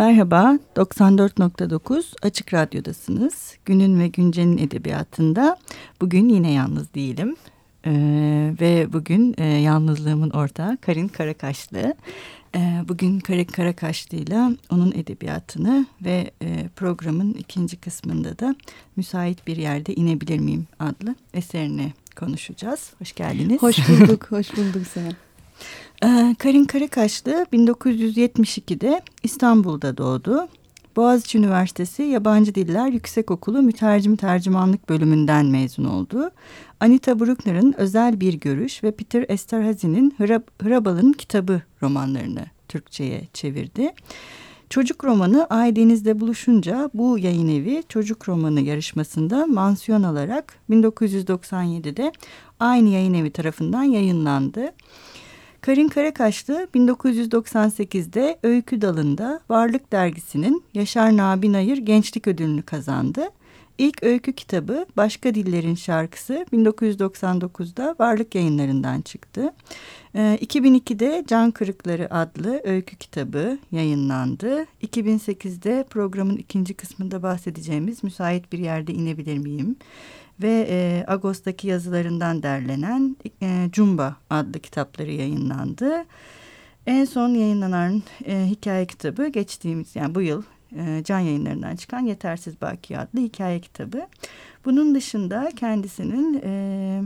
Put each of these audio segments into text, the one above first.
Merhaba, 94.9 Açık Radyo'dasınız. Günün ve Güncel'in edebiyatında bugün yine yalnız değilim. Ee, ve bugün e, yalnızlığımın ortağı Karin Karakaşlı. Ee, bugün Karin Karakaşlı'yla onun edebiyatını ve e, programın ikinci kısmında da Müsait Bir Yerde İnebilir Miyim adlı eserini konuşacağız. Hoş geldiniz. Hoş bulduk, hoş bulduk sana. Ee, Karin Karakaşlı 1972'de İstanbul'da doğdu. Boğaziçi Üniversitesi Yabancı Diller Yüksekokulu Mütercim Tercümanlık bölümünden mezun oldu. Anita Bruckner'ın Özel Bir Görüş ve Peter Esterhazy'nin Hrab Hrabal'ın Kitabı romanlarını Türkçe'ye çevirdi. Çocuk romanı Ay Deniz'de buluşunca bu yayın evi çocuk romanı yarışmasında mansiyon alarak 1997'de aynı yayın evi tarafından yayınlandı. Karin Karakaşlı 1998'de Öykü Dalı'nda Varlık Dergisi'nin Yaşar Nabi Nayır Gençlik Ödülünü kazandı. İlk öykü kitabı Başka Dillerin Şarkısı 1999'da Varlık Yayınları'ndan çıktı. 2002'de ee, Can Kırıkları adlı öykü kitabı yayınlandı. 2008'de programın ikinci kısmında bahsedeceğimiz Müsait Bir Yerde İnebilir Miyim? Ve e, Ağustos'taki yazılarından derlenen e, Cumba adlı kitapları yayınlandı. En son yayınlanan e, hikaye kitabı geçtiğimiz yani bu yıl e, can yayınlarından çıkan Yetersiz Baki adlı hikaye kitabı. Bunun dışında kendisinin e,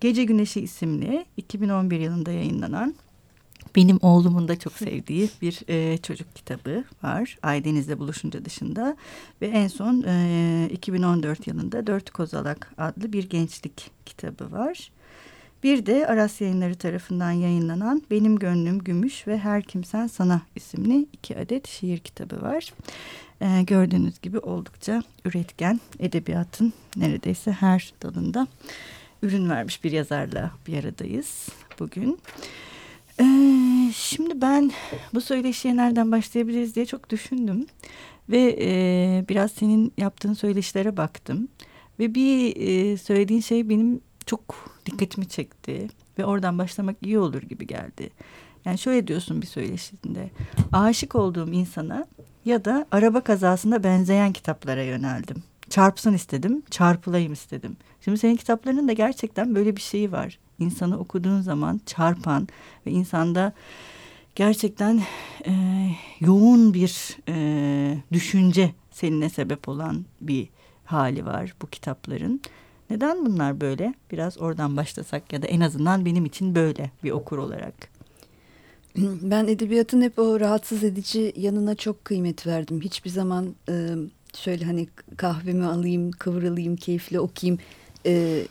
Gece Güneşi isimli 2011 yılında yayınlanan benim oğlumun da çok sevdiği bir e, çocuk kitabı var. Aydeniz'le buluşunca dışında. Ve en son e, 2014 yılında Dört Kozalak adlı bir gençlik kitabı var. Bir de Aras Yayınları tarafından yayınlanan Benim Gönlüm Gümüş ve Her Kimsen Sana isimli iki adet şiir kitabı var. Ee, gördüğünüz gibi oldukça üretken edebiyatın neredeyse her dalında ürün vermiş bir yazarla bir aradayız bugün. Ee, şimdi ben bu söyleşiye nereden başlayabiliriz diye çok düşündüm. Ve e, biraz senin yaptığın söyleşilere baktım. Ve bir e, söylediğin şey benim çok dikkatimi çekti. Ve oradan başlamak iyi olur gibi geldi. Yani şöyle diyorsun bir söyleşinde. Aşık olduğum insana ya da araba kazasında benzeyen kitaplara yöneldim. Çarpsın istedim, çarpılayım istedim. Şimdi senin kitaplarının da gerçekten böyle bir şeyi var insanı okuduğun zaman çarpan ve insanda gerçekten e, yoğun bir e, düşünce seninle sebep olan bir hali var bu kitapların. Neden bunlar böyle? Biraz oradan başlasak ya da en azından benim için böyle bir okur olarak. Ben edebiyatın hep o rahatsız edici yanına çok kıymet verdim. Hiçbir zaman e, şöyle hani kahvemi alayım, kıvrılayım, keyifle okuyayım e,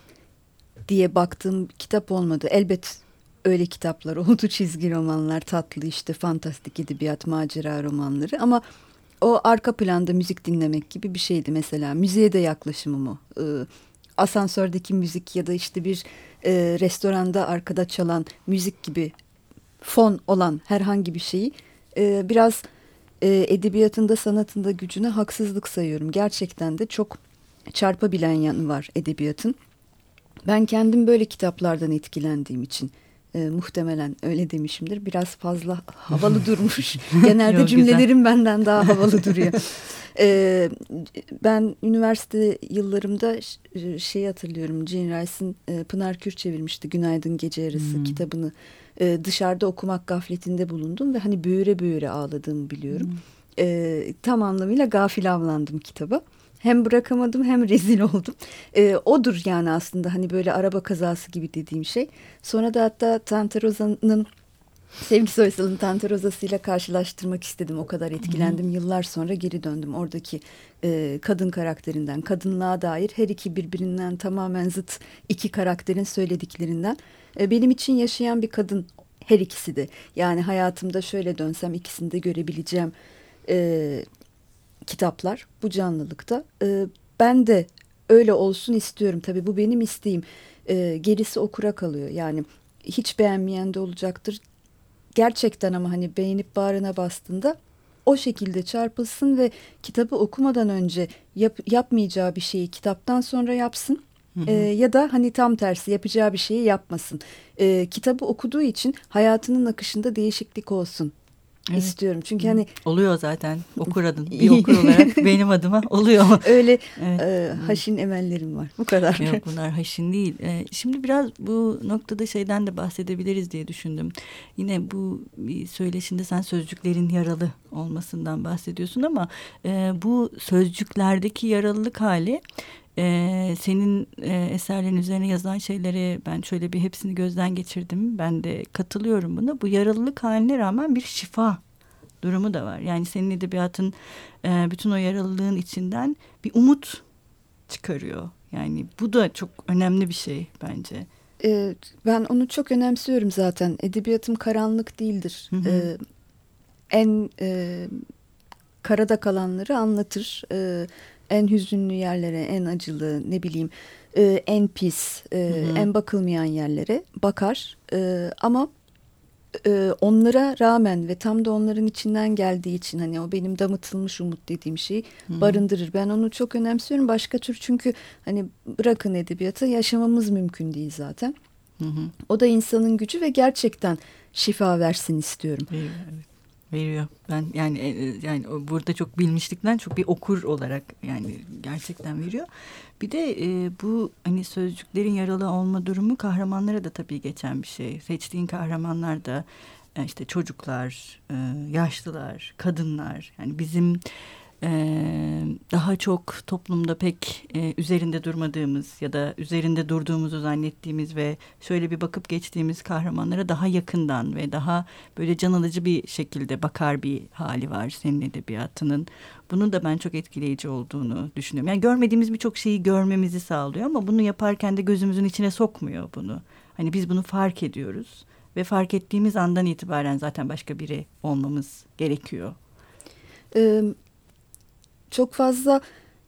diye baktığım kitap olmadı. Elbet öyle kitaplar oldu. Çizgi romanlar tatlı işte fantastik edebiyat macera romanları. Ama o arka planda müzik dinlemek gibi bir şeydi mesela. Müziğe de yaklaşımım o. Ee, asansördeki müzik ya da işte bir e, restoranda arkada çalan müzik gibi fon olan herhangi bir şeyi e, biraz e, edebiyatında sanatında gücüne haksızlık sayıyorum gerçekten de çok çarpabilen yanı var edebiyatın ben kendim böyle kitaplardan etkilendiğim için e, muhtemelen öyle demişimdir. Biraz fazla havalı durmuş. Genelde Yok, cümlelerim güzel. benden daha havalı duruyor. e, ben üniversite yıllarımda şey hatırlıyorum. Jean Rice'ın e, Pınar Kür çevirmişti Günaydın Gece Yarısı hmm. kitabını. E, dışarıda okumak gafletinde bulundum ve hani büyüre büyüre ağladığımı biliyorum. Hmm. E, tam anlamıyla gafil avlandım kitaba hem bırakamadım hem rezil oldum. E, odur yani aslında hani böyle araba kazası gibi dediğim şey. Sonra da hatta Tante Rosa'nın Sevgi Soysal'ın Tante Rosa'sıyla karşılaştırmak istedim. O kadar etkilendim. Hı. Yıllar sonra geri döndüm. Oradaki e, kadın karakterinden, kadınlığa dair her iki birbirinden tamamen zıt iki karakterin söylediklerinden. E, benim için yaşayan bir kadın her ikisi de. Yani hayatımda şöyle dönsem ikisini de görebileceğim e, kitaplar bu canlılıkta. E, ben de öyle olsun istiyorum. Tabii bu benim isteğim. E, gerisi okura kalıyor. Yani hiç beğenmeyen de olacaktır. Gerçekten ama hani beğenip bağrına bastığında o şekilde çarpılsın ve kitabı okumadan önce yap, yapmayacağı bir şeyi kitaptan sonra yapsın. Hı hı. E, ya da hani tam tersi yapacağı bir şeyi yapmasın. E, kitabı okuduğu için hayatının akışında değişiklik olsun evet. istiyorum. Çünkü hani oluyor zaten okur adın bir okur olarak benim adıma oluyor. Öyle evet. e, haşin emellerim var. Bu kadar. Yok bunlar haşin değil. E, şimdi biraz bu noktada şeyden de bahsedebiliriz diye düşündüm. Yine bu bir söyleşinde sen sözcüklerin yaralı olmasından bahsediyorsun ama e, bu sözcüklerdeki yaralılık hali ee, senin e, eserlerin üzerine yazılan şeyleri ben şöyle bir hepsini gözden geçirdim. Ben de katılıyorum buna. Bu yaralılık haline rağmen bir şifa durumu da var. Yani senin edebiyatın e, bütün o yaralılığın içinden bir umut çıkarıyor. Yani bu da çok önemli bir şey bence. Ee, ben onu çok önemsiyorum zaten. Edebiyatım karanlık değildir. Hı hı. Ee, en e, karada kalanları anlatır. Ee, en hüzünlü yerlere, en acılı, ne bileyim e, en pis, e, hı hı. en bakılmayan yerlere bakar. E, ama e, onlara rağmen ve tam da onların içinden geldiği için hani o benim damıtılmış umut dediğim şeyi hı. barındırır. Ben onu çok önemsiyorum. Başka tür çünkü hani bırakın edebiyatı yaşamamız mümkün değil zaten. Hı hı. O da insanın gücü ve gerçekten şifa versin istiyorum. Evet, evet veriyor. Ben yani e, e, yani burada çok bilmişlikten çok bir okur olarak yani gerçekten veriyor. Bir de e, bu hani sözcüklerin yaralı olma durumu kahramanlara da tabii geçen bir şey. Seçtiğin kahramanlar da e, işte çocuklar, yaşlılar, kadınlar yani bizim daha çok toplumda pek e, üzerinde durmadığımız ya da üzerinde durduğumuzu zannettiğimiz ve şöyle bir bakıp geçtiğimiz kahramanlara daha yakından ve daha böyle can alıcı bir şekilde bakar bir hali var senin edebiyatının. Bunun da ben çok etkileyici olduğunu düşünüyorum. Yani görmediğimiz birçok şeyi görmemizi sağlıyor ama bunu yaparken de gözümüzün içine sokmuyor bunu. Hani biz bunu fark ediyoruz ve fark ettiğimiz andan itibaren zaten başka biri olmamız gerekiyor. Ee, çok fazla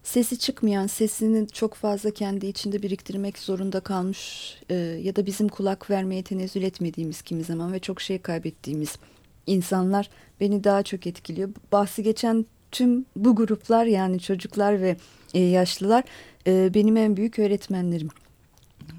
sesi çıkmayan, sesini çok fazla kendi içinde biriktirmek zorunda kalmış e, ya da bizim kulak vermeye tenezzül etmediğimiz kimi zaman ve çok şey kaybettiğimiz insanlar beni daha çok etkiliyor. Bahsi geçen tüm bu gruplar yani çocuklar ve e, yaşlılar e, benim en büyük öğretmenlerim.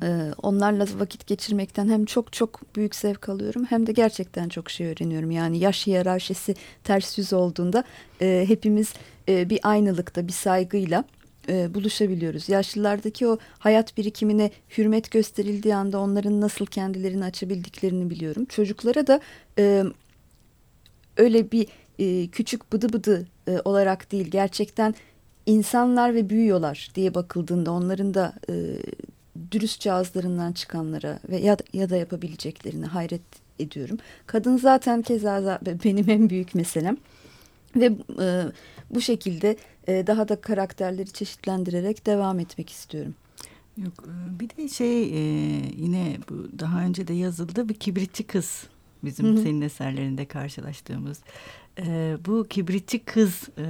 Ee, onlarla vakit geçirmekten hem çok çok büyük zevk alıyorum hem de gerçekten çok şey öğreniyorum. Yani yaş hiyerarşisi ters yüz olduğunda e, hepimiz e, bir aynılıkta bir saygıyla e, buluşabiliyoruz. Yaşlılardaki o hayat birikimine hürmet gösterildiği anda onların nasıl kendilerini açabildiklerini biliyorum. Çocuklara da e, öyle bir e, küçük bıdı bıdı e, olarak değil gerçekten insanlar ve büyüyorlar diye bakıldığında onların da e, dürüstçe ağızlarından çıkanlara ve ya, ya da yapabileceklerine hayret ediyorum. Kadın zaten keza benim en büyük meselem ve e, bu şekilde e, daha da karakterleri çeşitlendirerek devam etmek istiyorum. Yok e, bir de şey e, yine bu daha önce de yazıldı bir kibritçi kız bizim Hı -hı. senin eserlerinde karşılaştığımız e, bu kibritçi kız e,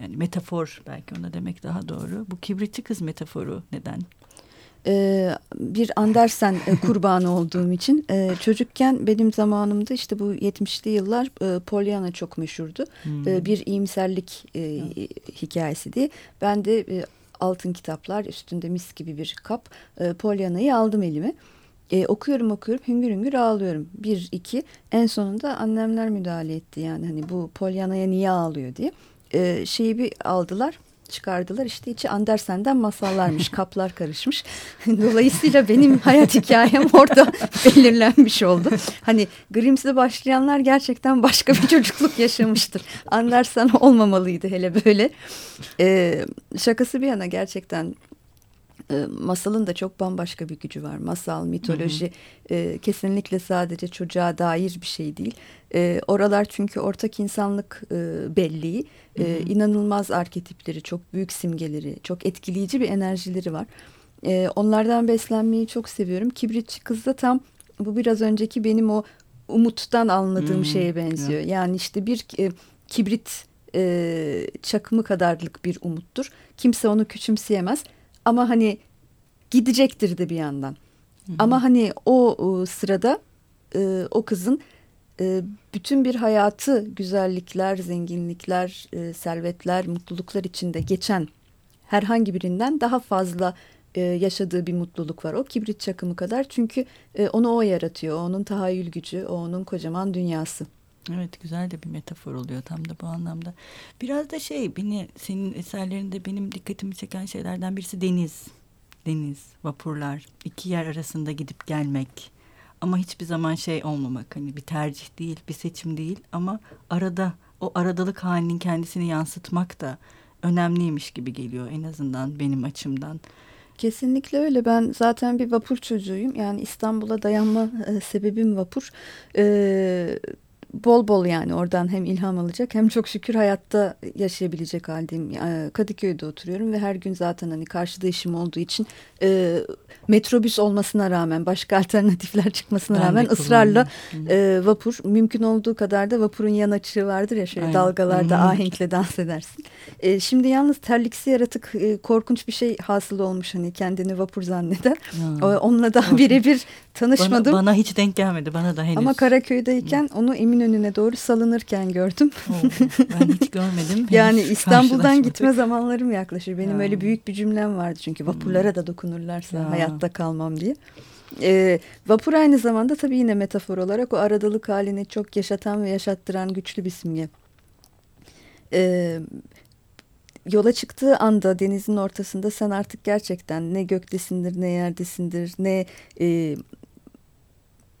yani metafor belki ona demek daha doğru bu kibritçi kız metaforu neden e, bir Andersen e, kurbanı olduğum için e, çocukken benim zamanımda işte bu 70'li yıllar e, Pollyanna çok meşhurdu. Hmm. E, bir iyimserlik e, hikayesi diye. Ben de e, altın kitaplar üstünde mis gibi bir kap e, Pollyanna'yı aldım elime. E, okuyorum okuyorum hüngür hüngür ağlıyorum. Bir iki en sonunda annemler müdahale etti yani hani bu Pollyanna'ya niye ağlıyor diye. E, şeyi bir aldılar çıkardılar. İşte içi Andersen'den masallarmış, kaplar karışmış. Dolayısıyla benim hayat hikayem orada belirlenmiş oldu. Hani Grimms'le başlayanlar gerçekten başka bir çocukluk yaşamıştır. Andersen olmamalıydı hele böyle. Ee, şakası bir yana gerçekten e, masalın da çok bambaşka bir gücü var. Masal, mitoloji hı hı. E, kesinlikle sadece çocuğa dair bir şey değil. E, oralar çünkü ortak insanlık e, belleği. E, hı hı. inanılmaz arketipleri, çok büyük simgeleri, çok etkileyici bir enerjileri var. E, onlardan beslenmeyi çok seviyorum. Kibritçi kız da tam bu biraz önceki benim o umuttan anladığım hmm, şeye benziyor. Yeah. Yani işte bir e, kibrit e, çakımı kadarlık bir umuttur. Kimse onu küçümseyemez. Ama hani gidecektir de bir yandan. Hı hı. Ama hani o, o sırada e, o kızın e, bütün bir hayatı güzellikler, zenginlikler, e, servetler, mutluluklar içinde geçen herhangi birinden daha fazla e, yaşadığı bir mutluluk var. O kibrit çakımı kadar çünkü e, onu o yaratıyor. Onun tahayyül gücü, o onun kocaman dünyası. Evet güzel de bir metafor oluyor tam da bu anlamda. Biraz da şey beni senin eserlerinde benim dikkatimi çeken şeylerden birisi deniz. Deniz, vapurlar, iki yer arasında gidip gelmek. Ama hiçbir zaman şey olmamak hani bir tercih değil, bir seçim değil ama arada o aradalık halinin kendisini yansıtmak da önemliymiş gibi geliyor en azından benim açımdan. Kesinlikle öyle. Ben zaten bir vapur çocuğuyum. Yani İstanbul'a dayanma e, sebebim vapur. E, bol bol yani oradan hem ilham alacak hem çok şükür hayatta yaşayabilecek haldeyim. Kadıköy'de oturuyorum ve her gün zaten hani karşıda işim olduğu için e, metrobüs olmasına rağmen başka alternatifler çıkmasına ben rağmen ısrarla e, vapur mümkün olduğu kadar da vapurun yan açığı vardır ya şöyle Aynen. dalgalarda ahenkle dans edersin. E, şimdi yalnız terliksi yaratık e, korkunç bir şey hasıl olmuş hani kendini vapur zanneden. Ya. Onunla daha birebir tanışmadım. Bana, bana hiç denk gelmedi bana da henüz. Ama Karaköy'deyken onu emin önüne doğru salınırken gördüm. Oo, ben hiç görmedim. yani İstanbul'dan gitme zamanlarım yaklaşır. Benim ya. öyle büyük bir cümlem vardı çünkü vapurlara da dokunurlarsa ya. hayatta kalmam diye. E, vapur aynı zamanda tabii yine metafor olarak o aradalık halini çok yaşatan ve yaşattıran güçlü bir simge. E, yola çıktığı anda denizin ortasında sen artık gerçekten ne göktesindir ne yerdesindir ne e,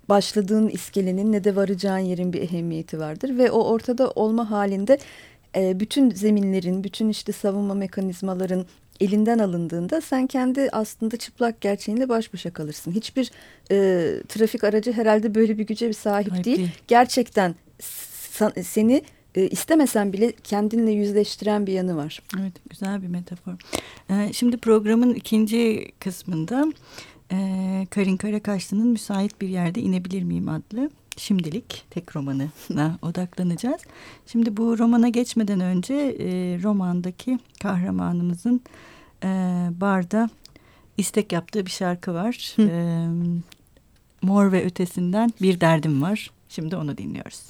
başladığın iskelenin ne de varacağın yerin bir ehemmiyeti vardır ve o ortada olma halinde e, bütün zeminlerin, bütün işte savunma mekanizmaların elinden alındığında sen kendi aslında çıplak gerçeğinle baş başa kalırsın. Hiçbir e, trafik aracı herhalde böyle bir güce bir sahip Hayır, değil. değil. Gerçekten seni e, istemesen bile kendinle yüzleştiren bir yanı var. Evet güzel bir metafor. Ee, şimdi programın ikinci kısmında e, Karin Karakaşlı'nın Müsait Bir Yerde İnebilir Miyim adlı şimdilik tek romanına odaklanacağız. Şimdi bu romana geçmeden önce e, romandaki kahramanımızın e, barda istek yaptığı bir şarkı var. E, Mor ve ötesinden bir derdim var. Şimdi onu dinliyoruz.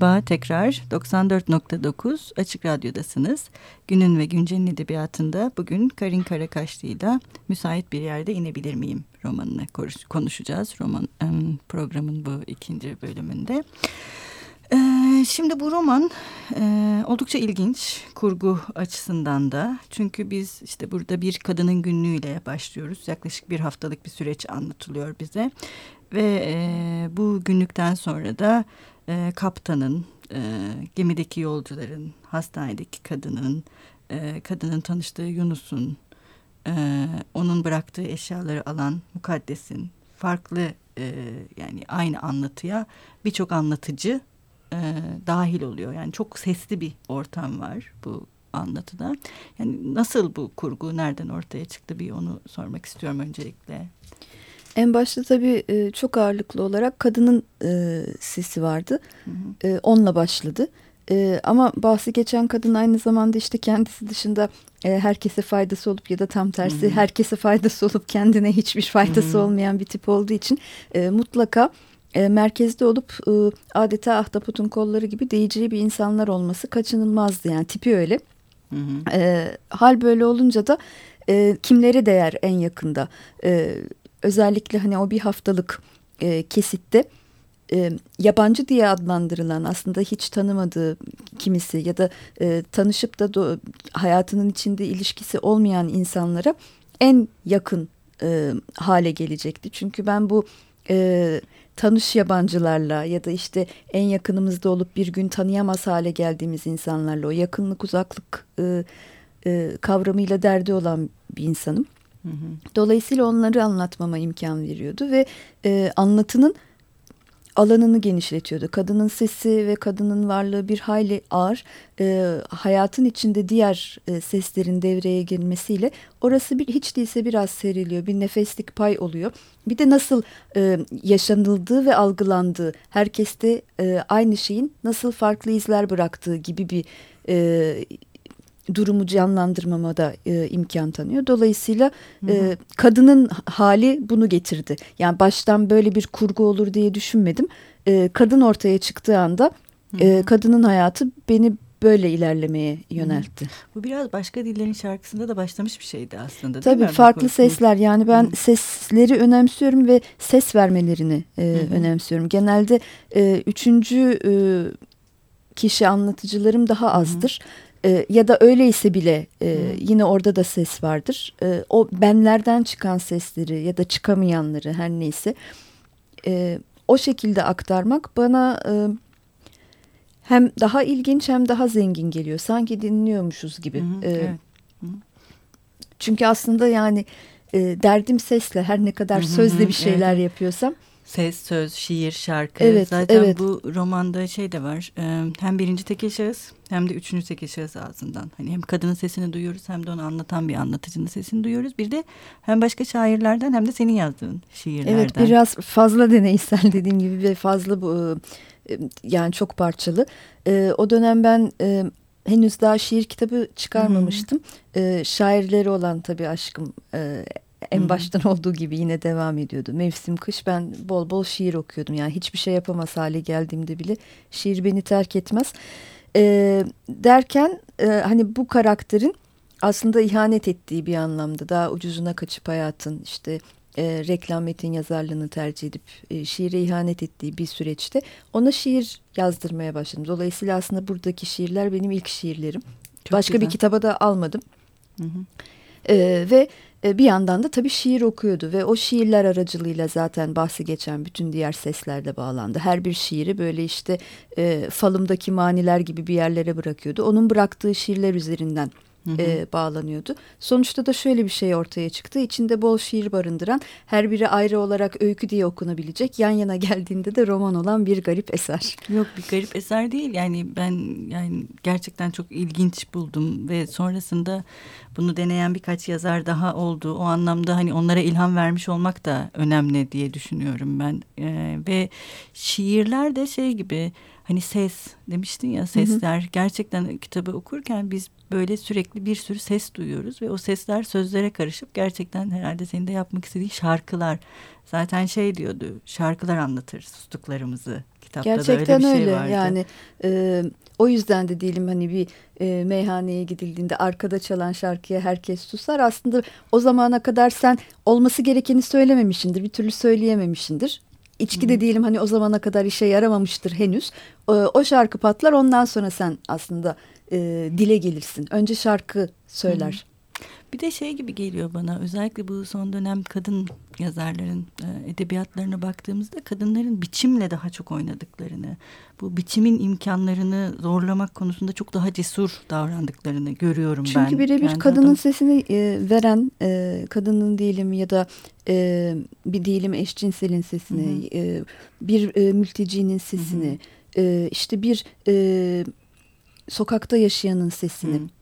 Merhaba tekrar 94.9 Açık Radyo'dasınız. Günün ve Güncel'in edebiyatında bugün Karin Karakaşlı ile Müsait Bir Yerde inebilir miyim romanını konuşacağız. Roman programın bu ikinci bölümünde. Ee, şimdi bu roman e, oldukça ilginç kurgu açısından da. Çünkü biz işte burada bir kadının günlüğüyle başlıyoruz. Yaklaşık bir haftalık bir süreç anlatılıyor bize. Ve e, bu günlükten sonra da e, kaptanın, e, gemideki yolcuların, hastanedeki kadının, e, kadının tanıştığı Yunus'un, e, onun bıraktığı eşyaları alan mukaddesin farklı e, yani aynı anlatıya birçok anlatıcı e, dahil oluyor. Yani çok sesli bir ortam var bu anlatıda. Yani nasıl bu kurgu nereden ortaya çıktı bir onu sormak istiyorum öncelikle. En başta tabii e, çok ağırlıklı olarak kadının e, sesi vardı. Hı hı. E, onunla başladı. E, ama bahsi geçen kadın aynı zamanda işte kendisi dışında e, herkese faydası olup ya da tam tersi hı hı. herkese faydası olup kendine hiçbir faydası hı hı. olmayan bir tip olduğu için e, mutlaka e, merkezde olup e, adeta ahtapotun kolları gibi değeceği bir insanlar olması kaçınılmazdı. Yani tipi öyle. Hı hı. E, hal böyle olunca da e, kimlere değer en yakında? E, özellikle hani o bir haftalık e, kesitte e, yabancı diye adlandırılan aslında hiç tanımadığı kimisi ya da e, tanışıp da do, hayatının içinde ilişkisi olmayan insanlara en yakın e, hale gelecekti. Çünkü ben bu e, tanış yabancılarla ya da işte en yakınımızda olup bir gün tanıyamaz hale geldiğimiz insanlarla o yakınlık uzaklık e, e, kavramıyla derdi olan bir insanım. Dolayısıyla onları anlatmama imkan veriyordu ve e, anlatının alanını genişletiyordu. Kadının sesi ve kadının varlığı bir hayli ağır. E, hayatın içinde diğer e, seslerin devreye girmesiyle orası bir hiç değilse biraz seriliyor. Bir nefeslik pay oluyor. Bir de nasıl e, yaşanıldığı ve algılandığı, herkeste e, aynı şeyin nasıl farklı izler bıraktığı gibi bir e, durumu canlandırmama da e, imkan tanıyor. Dolayısıyla e, kadının hali bunu getirdi. Yani baştan böyle bir kurgu olur diye düşünmedim. E, kadın ortaya çıktığı anda e, kadının hayatı beni böyle ilerlemeye yöneltti. Bu biraz başka dillerin şarkısında da başlamış bir şeydi aslında. Tabii farklı sesler yani ben Hı. sesleri önemsiyorum ve ses vermelerini e, önemsiyorum. Genelde e, üçüncü e, kişi anlatıcılarım daha azdır. Hı e, ya da öyleyse bile e, yine orada da ses vardır. E, o benlerden çıkan sesleri ya da çıkamayanları her neyse e, o şekilde aktarmak bana e, hem daha ilginç hem daha zengin geliyor. Sanki dinliyormuşuz gibi. Hmm, e, evet. Çünkü aslında yani e, derdim sesle her ne kadar sözle bir şeyler yapıyorsam Ses, söz, şiir, şarkı. Evet, Zaten evet. bu romanda şey de var. hem birinci tekil şahıs hem de üçüncü tekil şahıs ağzından. Hani hem kadının sesini duyuyoruz hem de onu anlatan bir anlatıcının sesini duyuyoruz. Bir de hem başka şairlerden hem de senin yazdığın şiirlerden. Evet biraz fazla deneysel dediğim gibi ve fazla bu yani çok parçalı. O dönem ben henüz daha şiir kitabı çıkarmamıştım. Hmm. Şairleri olan tabii aşkım en baştan olduğu gibi yine devam ediyordu. Mevsim kış ben bol bol şiir okuyordum. Yani hiçbir şey yapamaz hale geldiğimde bile şiir beni terk etmez. E, derken e, hani bu karakterin aslında ihanet ettiği bir anlamda daha ucuzuna kaçıp hayatın işte e, reklam metin yazarlığını tercih edip e, şiire ihanet ettiği bir süreçte ona şiir yazdırmaya başladım. Dolayısıyla aslında buradaki şiirler benim ilk şiirlerim. Çok Başka güzel. bir kitaba da almadım. Hı hı. E, ve bir yandan da tabii şiir okuyordu ve o şiirler aracılığıyla zaten bahsi geçen bütün diğer sesler de bağlandı. Her bir şiiri böyle işte e, falımdaki maniler gibi bir yerlere bırakıyordu. Onun bıraktığı şiirler üzerinden Hı hı. E, bağlanıyordu. Sonuçta da şöyle bir şey ortaya çıktı. İçinde bol şiir barındıran, her biri ayrı olarak öykü diye okunabilecek, yan yana geldiğinde de roman olan bir garip eser. Yok bir garip eser değil. Yani ben yani gerçekten çok ilginç buldum ve sonrasında bunu deneyen birkaç yazar daha oldu. O anlamda hani onlara ilham vermiş olmak da önemli diye düşünüyorum ben. E, ve şiirler de şey gibi hani ses demiştin ya sesler hı hı. gerçekten kitabı okurken biz böyle sürekli bir sürü ses duyuyoruz ve o sesler sözlere karışıp gerçekten herhalde senin de yapmak istediğin şarkılar. Zaten şey diyordu şarkılar anlatır sustuklarımızı. Kitapta Gerçekten da öyle, bir öyle. şey vardı. yani e, o yüzden de diyelim hani bir e, meyhaneye gidildiğinde arkada çalan şarkıya herkes susar. Aslında o zamana kadar sen olması gerekeni söylememişindir, bir türlü söyleyememişindir. İçki de diyelim hani o zamana kadar işe yaramamıştır henüz. O, o şarkı patlar ondan sonra sen aslında e, dile gelirsin. Önce şarkı söyler. Bir de şey gibi geliyor bana özellikle bu son dönem kadın yazarların e, edebiyatlarına baktığımızda kadınların biçimle daha çok oynadıklarını, bu biçimin imkanlarını zorlamak konusunda çok daha cesur davrandıklarını görüyorum Çünkü ben. Çünkü birebir kadının adam... sesini e, veren e, kadının diyelim ya da e, bir diyelim eşcinselin sesini, e, bir e, mültecinin sesini, e, işte bir e, sokakta yaşayanın sesini. Hı.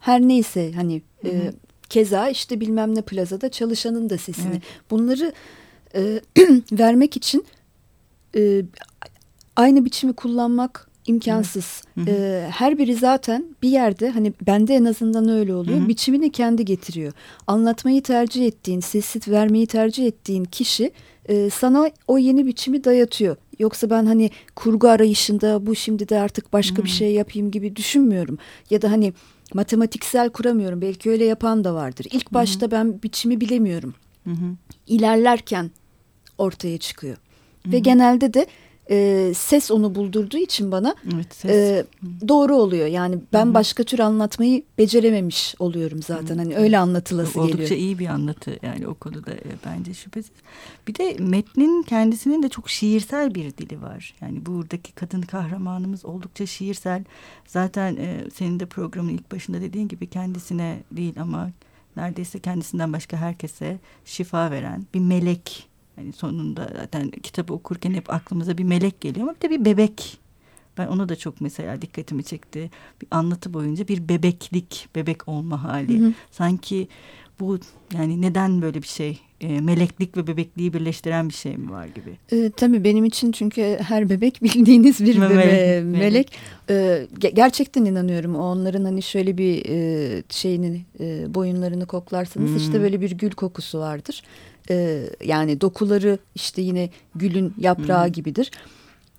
Her neyse hani Hı -hı. E, keza işte bilmem ne plazada çalışanın da sesini. Evet. Bunları e, vermek için e, aynı biçimi kullanmak imkansız. Hı hı. E, her biri zaten bir yerde hani bende en azından öyle oluyor. Hı hı. Biçimini kendi getiriyor. Anlatmayı tercih ettiğin, sesi vermeyi tercih ettiğin kişi e, sana o yeni biçimi dayatıyor. Yoksa ben hani kurgu arayışında bu şimdi de artık başka hı hı. bir şey yapayım gibi düşünmüyorum. Ya da hani matematiksel kuramıyorum. Belki öyle yapan da vardır. İlk başta Hı -hı. ben biçimi bilemiyorum. Hı -hı. İlerlerken ortaya çıkıyor. Hı -hı. Ve genelde de e, ses onu buldurduğu için bana evet, ses. E, doğru oluyor. Yani ben Hı -hı. başka tür anlatmayı becerememiş oluyorum zaten. Hı -hı. Hani öyle anlatılası Oldukça geliyor. Oldukça iyi bir anlatı yani o konuda e, bence şüphesiz. Bir de metnin kendisinin de çok şiirsel bir dili var. Yani buradaki kadın kahramanımız oldukça şiirsel. Zaten e, senin de programın ilk başında dediğin gibi kendisine değil ama neredeyse kendisinden başka herkese şifa veren bir melek Hani sonunda zaten kitabı okurken hep aklımıza bir melek geliyor ama bir de bir bebek. Ben onu da çok mesela dikkatimi çekti. Bir anlatı boyunca bir bebeklik, bebek olma hali. Hı hı. Sanki bu yani neden böyle bir şey e, meleklik ve bebekliği birleştiren bir şey mi var gibi? E, tabii benim için çünkü her bebek bildiğiniz bir bebe, melek. melek. E, gerçekten inanıyorum onların hani şöyle bir e, şeyini e, boyunlarını koklarsanız hmm. işte böyle bir gül kokusu vardır. E, yani dokuları işte yine gülün yaprağı hmm. gibidir.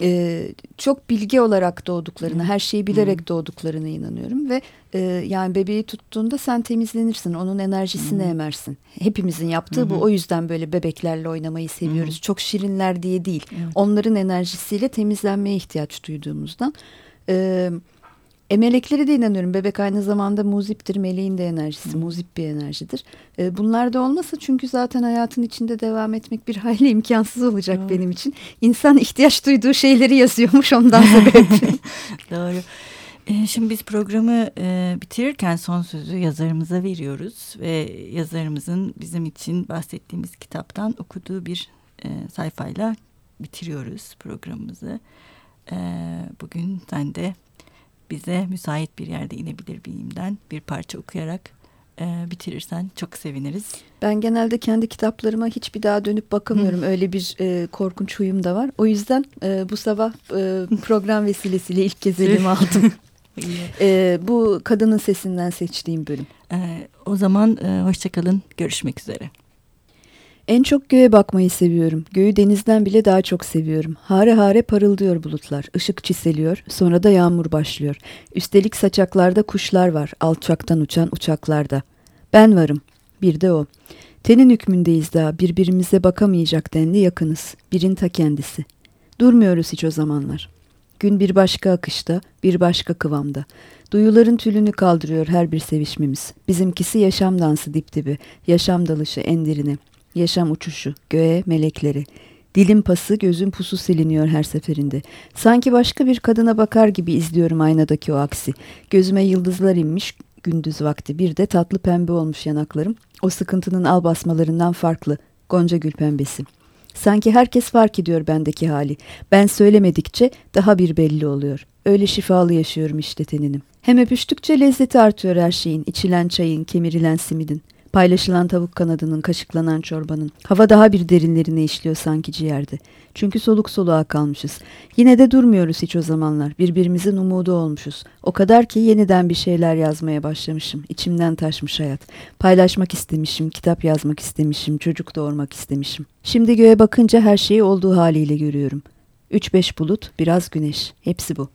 E, çok bilgi olarak doğduklarını, her şeyi bilerek hmm. doğduklarına inanıyorum ve e, yani bebeği tuttuğunda sen temizlenirsin, onun enerjisini hmm. emersin. Hepimizin yaptığı hmm. bu. O yüzden böyle bebeklerle oynamayı seviyoruz. Hmm. Çok şirinler diye değil. Evet. Onların enerjisiyle temizlenmeye ihtiyaç duyduğumuzdan. Evet e, meleklere de inanıyorum. Bebek aynı zamanda muziptir. Meleğin de enerjisi. Muzip bir enerjidir. E, bunlar da olmasa çünkü zaten hayatın içinde devam etmek bir hayli imkansız olacak Doğru. benim için. İnsan ihtiyaç duyduğu şeyleri yazıyormuş ondan sebep. Doğru. E, şimdi biz programı e, bitirirken son sözü yazarımıza veriyoruz ve yazarımızın bizim için bahsettiğimiz kitaptan okuduğu bir e, sayfayla bitiriyoruz programımızı. E, bugün sen de bize müsait bir yerde inebilir biyimden bir parça okuyarak e, bitirirsen çok seviniriz. Ben genelde kendi kitaplarıma hiçbir daha dönüp bakamıyorum. Öyle bir e, korkunç huyum da var. O yüzden e, bu sabah e, program vesilesiyle ilk kez elime aldım. e, bu kadının sesinden seçtiğim bölüm. E, o zaman e, hoşçakalın. Görüşmek üzere. En çok göğe bakmayı seviyorum. Göğü denizden bile daha çok seviyorum. Hare hare parıldıyor bulutlar. Işık çiseliyor. Sonra da yağmur başlıyor. Üstelik saçaklarda kuşlar var. Alçaktan uçan uçaklarda. Ben varım. Bir de o. Tenin hükmündeyiz daha. Birbirimize bakamayacak denli yakınız. Birin ta kendisi. Durmuyoruz hiç o zamanlar. Gün bir başka akışta, bir başka kıvamda. Duyuların tülünü kaldırıyor her bir sevişmemiz. Bizimkisi yaşam dansı dip dibi, yaşam dalışı endirine. Yaşam uçuşu, göğe, melekleri. Dilim pası, gözüm pusu siliniyor her seferinde. Sanki başka bir kadına bakar gibi izliyorum aynadaki o aksi. Gözüme yıldızlar inmiş gündüz vakti. Bir de tatlı pembe olmuş yanaklarım. O sıkıntının al basmalarından farklı. Gonca gül pembesi. Sanki herkes fark ediyor bendeki hali. Ben söylemedikçe daha bir belli oluyor. Öyle şifalı yaşıyorum işte teninim. Hem öpüştükçe lezzeti artıyor her şeyin. içilen çayın, kemirilen simidin. Paylaşılan tavuk kanadının, kaşıklanan çorbanın. Hava daha bir derinlerine işliyor sanki ciğerde. Çünkü soluk soluğa kalmışız. Yine de durmuyoruz hiç o zamanlar. Birbirimizin umudu olmuşuz. O kadar ki yeniden bir şeyler yazmaya başlamışım. İçimden taşmış hayat. Paylaşmak istemişim, kitap yazmak istemişim, çocuk doğurmak istemişim. Şimdi göğe bakınca her şeyi olduğu haliyle görüyorum. Üç beş bulut, biraz güneş. Hepsi bu.